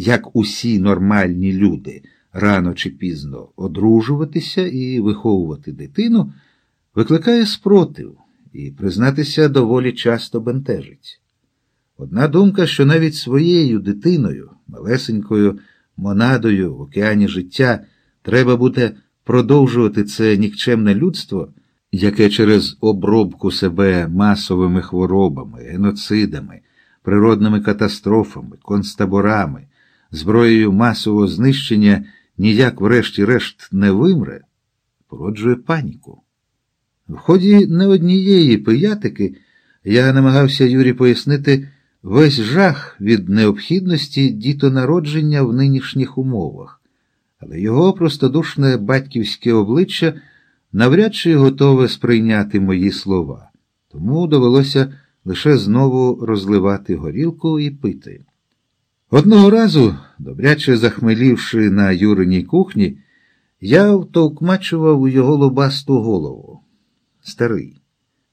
як усі нормальні люди, рано чи пізно одружуватися і виховувати дитину, викликає спротив і признатися доволі часто бентежить. Одна думка, що навіть своєю дитиною, малесенькою монадою в океані життя, треба буде продовжувати це нікчемне людство, яке через обробку себе масовими хворобами, геноцидами, природними катастрофами, концтаборами, зброєю масового знищення ніяк, врешті-решт, не вимре, породжує паніку. В ході не однієї пиятики я намагався Юрі пояснити весь жах від необхідності дітонародження в нинішніх умовах, але його простодушне батьківське обличчя навряд чи готове сприйняти мої слова, тому довелося лише знову розливати горілку і пити. Одного разу, добряче захмелівши на Юриній кухні, я втовкмачував у його лобасту голову. Старий.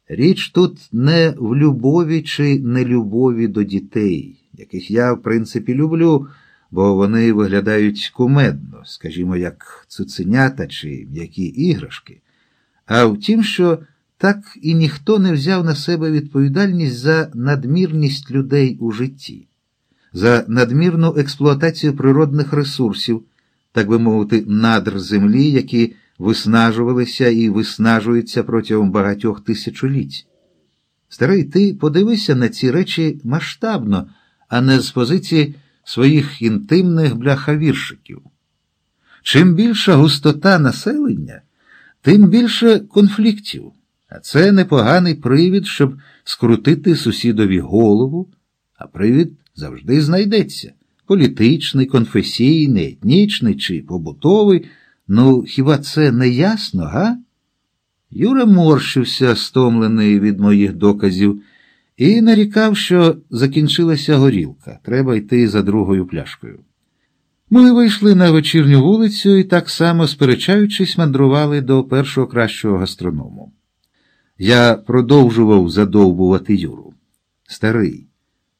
Річ тут не в любові чи нелюбові до дітей, яких я, в принципі, люблю, бо вони виглядають кумедно, скажімо, як цуценята чи м'які іграшки, а в тім, що так і ніхто не взяв на себе відповідальність за надмірність людей у житті, за надмірну експлуатацію природних ресурсів, так би мовити, надр землі, які виснажувалися і виснажуються протягом багатьох тисячоліть. Старий, ти подивися на ці речі масштабно, а не з позиції своїх інтимних бляхавіршиків. Чим більша густота населення, тим більше конфліктів, а це непоганий привід, щоб скрутити сусідові голову, а привід завжди знайдеться політичний, конфесійний, етнічний чи побутовий. Ну, хіба це не ясно, га? Юра морщився, стомлений від моїх доказів, і нарікав, що закінчилася горілка. Треба йти за другою пляшкою. Ми вийшли на вечірню вулицю і так само, сперечаючись, мандрували до першого кращого гастроному. Я продовжував задовбувати Юру. Старий,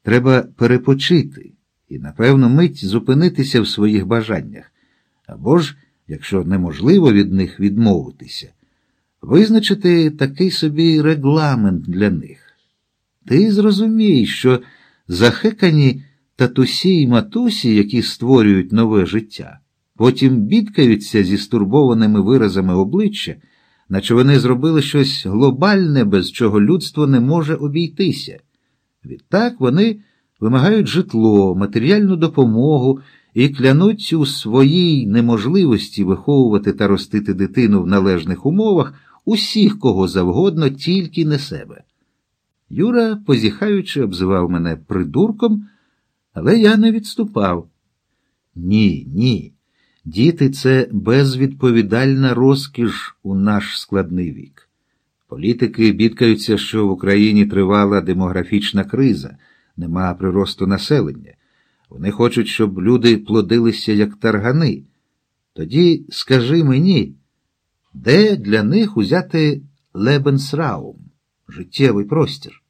треба перепочити і, напевно, мить зупинитися в своїх бажаннях. Або ж якщо неможливо від них відмовитися, визначити такий собі регламент для них. Ти зрозумієш, що захекані татусі й матусі, які створюють нове життя, потім бідкаються зі стурбованими виразами обличчя, наче вони зробили щось глобальне, без чого людство не може обійтися. Відтак вони вимагають житло, матеріальну допомогу і клянуть у своїй неможливості виховувати та ростити дитину в належних умовах усіх кого завгодно, тільки не себе. Юра, позіхаючи, обзивав мене придурком, але я не відступав. Ні, ні. Діти це безвідповідальна розкіш у наш складний вік. Політики бідкаються, що в Україні тривала демографічна криза, нема приросту населення. Вони хочуть, щоб люди плодилися як таргани. Тоді скажи мені, де для них узяти Лебенсраум, життєвий простір?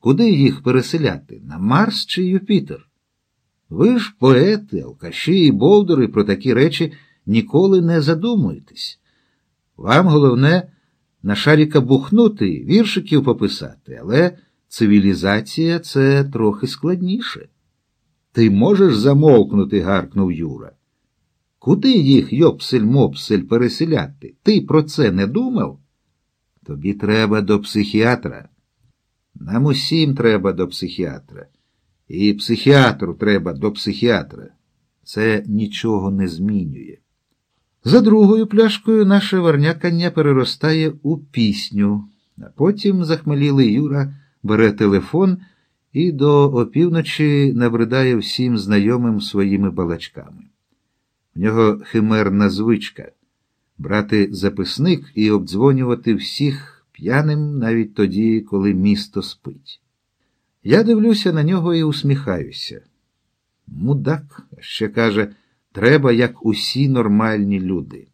Куди їх переселяти? На Марс чи Юпітер? Ви ж поети, алкаші і болдери про такі речі ніколи не задумуєтесь. Вам головне на шаріка бухнути, віршиків пописати, але цивілізація це трохи складніше. Ти можеш замовкнути, гаркнув Юра. Куди їх, йопсель мопсель, переселяти? Ти про це не думав? Тобі треба до психіатра. Нам усім треба до психіатра. І психіатру треба до психіатра. Це нічого не змінює. За другою пляшкою наше варнякання переростає у пісню, а потім захмелілий Юра бере телефон і до опівночі набридає всім знайомим своїми балачками. В нього химерна звичка брати записник і обдзвонювати всіх п'яним навіть тоді, коли місто спить. Я дивлюся на нього і усміхаюся. Мудак, ще каже, треба, як усі нормальні люди.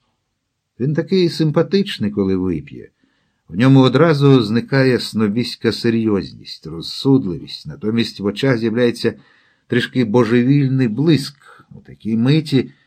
Він такий симпатичний, коли вип'є. В ньому одразу зникає снобіська серйозність, розсудливість, натомість в очах з'являється трішки божевільний блиск. У такій миті